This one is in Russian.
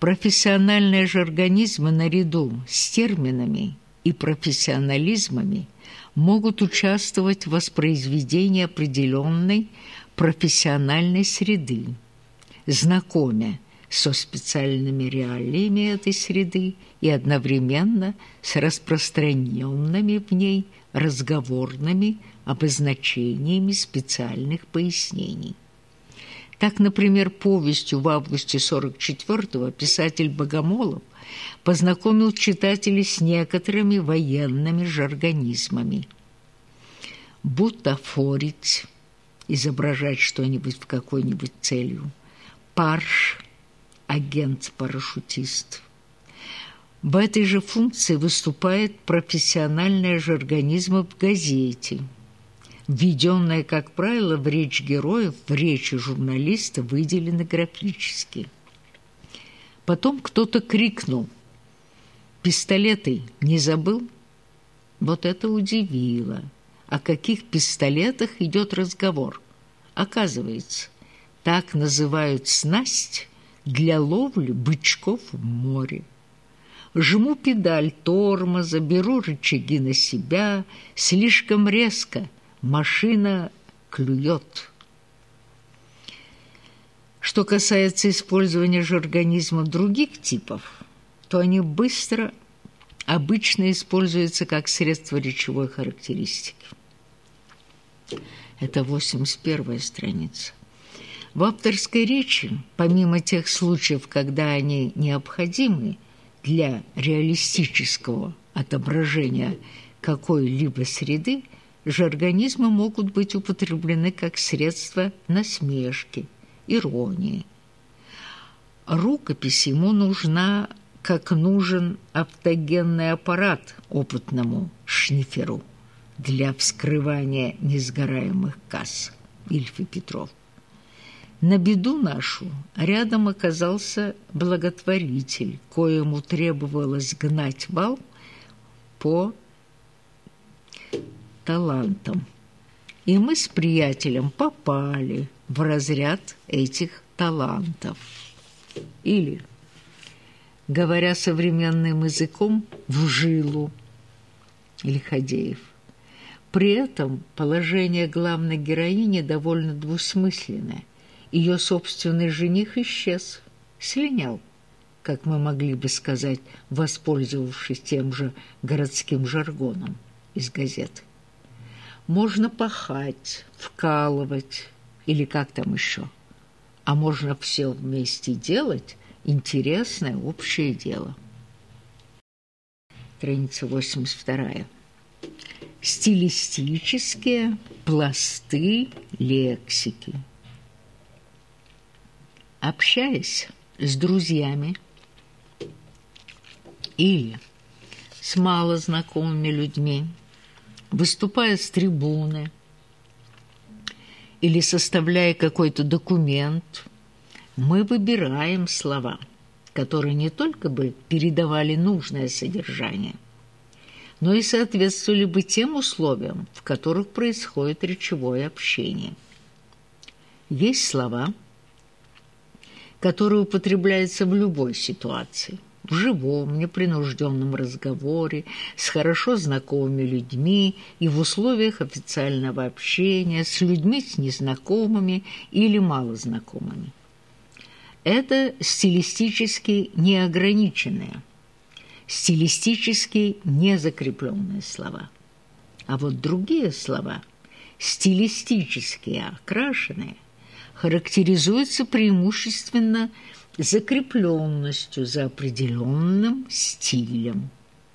Профессиональные же организмы наряду с терминами и профессионализмами могут участвовать в воспроизведении определенной профессиональной среды, знакомя со специальными реалиями этой среды и одновременно с распространенными в ней разговорными обозначениями специальных пояснений. Так, например, повестью в августе 44-го писатель Богомолов познакомил читателей с некоторыми военными жаргонизмами. Бутафорить, изображать что-нибудь в какой-нибудь целью, парш, агент-парашютист. В этой же функции выступает профессиональная жаргонизма в газете – введенная, как правило, в речь героев, в речи журналиста выделены графически. Потом кто-то крикнул «Пистолеты не забыл?» Вот это удивило. О каких пистолетах идет разговор? Оказывается, так называют снасть для ловли бычков в море. Жму педаль тормоза, беру рычаги на себя, слишком резко – машина клюет. Что касается использования же организма других типов, то они быстро, обычно используются как средство речевой характеристики. Это 81 страница. В авторской речи, помимо тех случаев, когда они необходимы для реалистического отображения какой-либо среды, жаргонизмы могут быть употреблены как средство насмешки, иронии. Рукопись ему нужна, как нужен автогенный аппарат опытному шниферу для вскрывания несгораемых касс. Ильф и Петров. На беду нашу рядом оказался благотворитель, коему требовалось гнать вал по талантом. И мы с приятелем попали в разряд этих талантов. Или, говоря современным языком, в жилу Лиходеев. При этом положение главной героини довольно двусмысленное. Ее собственный жених исчез, слинял, как мы могли бы сказать, воспользовавшись тем же городским жаргоном из газеты можно пахать, вкалывать или как там еще. А можно все вместе делать интересное общее дело. Страница 82. Стилистические пласты лексики. Общаясь с друзьями или с малознакомыми людьми, выступая с трибуны или составляя какой-то документ, мы выбираем слова, которые не только бы передавали нужное содержание, но и соответствовали бы тем условиям, в которых происходит речевое общение. Есть слова, которые употребляются в любой ситуации в живом, непринужденном разговоре с хорошо знакомыми людьми и в условиях официального общения с людьми с незнакомыми или малознакомыми. Это стилистически неограниченные, стилистически незакрепленные слова. А вот другие слова, стилистически окрашенные, характеризуются преимущественно закрепленностью за определенным стилем –